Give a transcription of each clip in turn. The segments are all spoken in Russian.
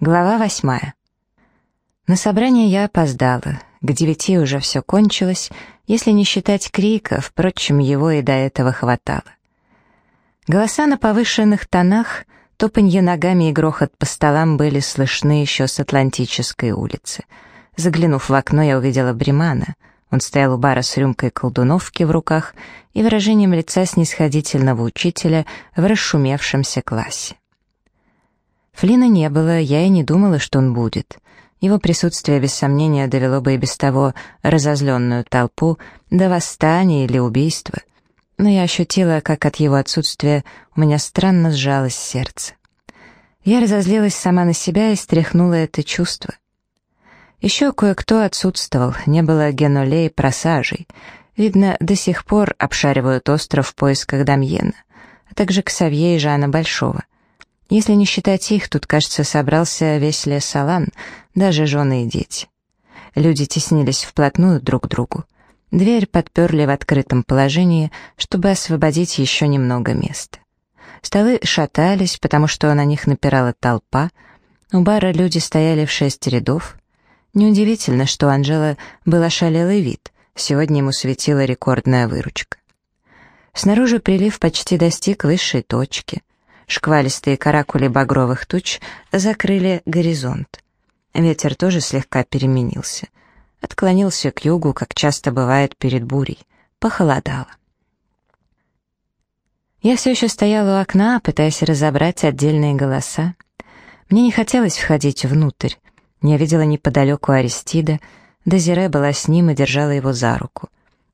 Глава восьмая. На собрание я опоздала. К девяти уже все кончилось, если не считать крика, впрочем, его и до этого хватало. Голоса на повышенных тонах, топанье ногами и грохот по столам были слышны еще с Атлантической улицы. Заглянув в окно, я увидела Бримана. Он стоял у бара с рюмкой колдуновки в руках и выражением лица снисходительного учителя в расшумевшемся классе. Флина не было, я и не думала, что он будет. Его присутствие, без сомнения, довело бы и без того разозленную толпу до восстания или убийства. Но я ощутила, как от его отсутствия у меня странно сжалось сердце. Я разозлилась сама на себя и стряхнула это чувство. Еще кое-кто отсутствовал, не было генолей просажей. Видно, до сих пор обшаривают остров в поисках Дамьена, а также Ксавье и Жана Большого — если не считать их, тут, кажется, собрался весь лес Алан, даже жены и дети. Люди теснились вплотную друг к другу. Дверь подперли в открытом положении, чтобы освободить еще немного места. Столы шатались, потому что на них напирала толпа. У бара люди стояли в шесть рядов. Неудивительно, что у Анжела был ошалелый вид. Сегодня ему светила рекордная выручка. Снаружи прилив почти достиг высшей точки. Шквалистые каракули багровых туч закрыли горизонт. Ветер тоже слегка переменился. Отклонился к югу, как часто бывает перед бурей. Похолодало. Я все еще стояла у окна, пытаясь разобрать отдельные голоса. Мне не хотелось входить внутрь. Я видела неподалеку Аристида, Дезире была с ним и держала его за руку.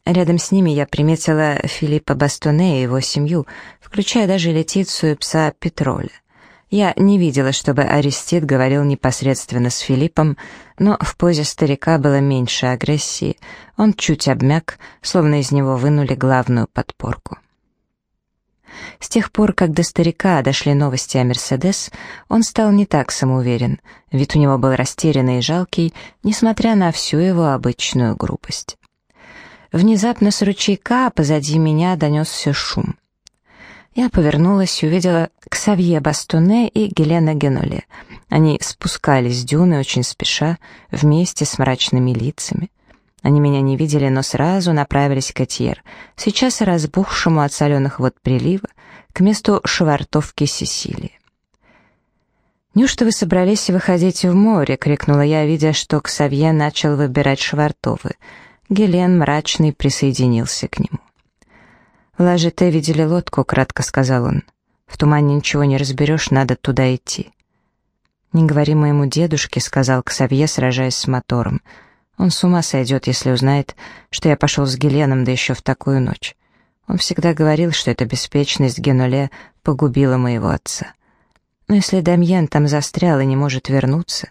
Рядом с ними я приметила Филиппа Бастоне и его семью, включая даже Летицию пса Петроля. Я не видела, чтобы Аристид говорил непосредственно с Филиппом, но в позе старика было меньше агрессии. Он чуть обмяк, словно из него вынули главную подпорку. С тех пор, как до старика дошли новости о Мерседес, он стал не так самоуверен. Вид у него был растерянный и жалкий, несмотря на всю его обычную грубость. Внезапно с ручейка позади меня донесся шум. Я повернулась и увидела Ксавье Бастоне и Гелена Геноле. Они спускались с дюны очень спеша, вместе с мрачными лицами. Они меня не видели, но сразу направились к Этьер, сейчас разбухшему от соленых вод прилива, к месту швартовки Сесилии. «Неужто вы собрались выходить в море?» — крикнула я, видя, что Ксавье начал выбирать швартовы — Гелен мрачный присоединился к нему. «В Лажете видели лодку», — кратко сказал он. «В тумане ничего не разберешь, надо туда идти». «Не говори моему дедушке», — сказал Ксавье, сражаясь с мотором. «Он с ума сойдет, если узнает, что я пошел с Геленом, да еще в такую ночь. Он всегда говорил, что эта беспечность Генуле погубила моего отца. Но если Дамьен там застрял и не может вернуться...»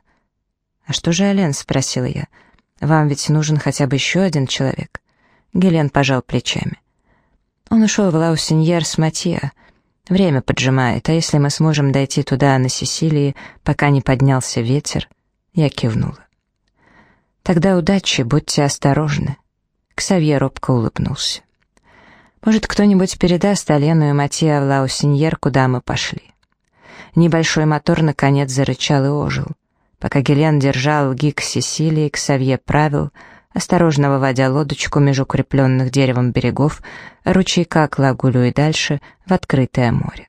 «А что же Ален?» — спросила я. Вам ведь нужен хотя бы еще один человек». Гелен пожал плечами. Он ушел в Лаусеньер с Матья. Время поджимает, а если мы сможем дойти туда, на Сесилии, пока не поднялся ветер? Я кивнула. Тогда удачи, будьте осторожны. Ксавье робко улыбнулся. Может, кто-нибудь передаст Алену и Матья в Лаусеньер, куда мы пошли. Небольшой мотор наконец зарычал и ожил. Пока Гелен держал гик Сесилии, Ксавье правил, осторожно выводя лодочку между укрепленных деревом берегов, ручейка к Лагулю и дальше в открытое море.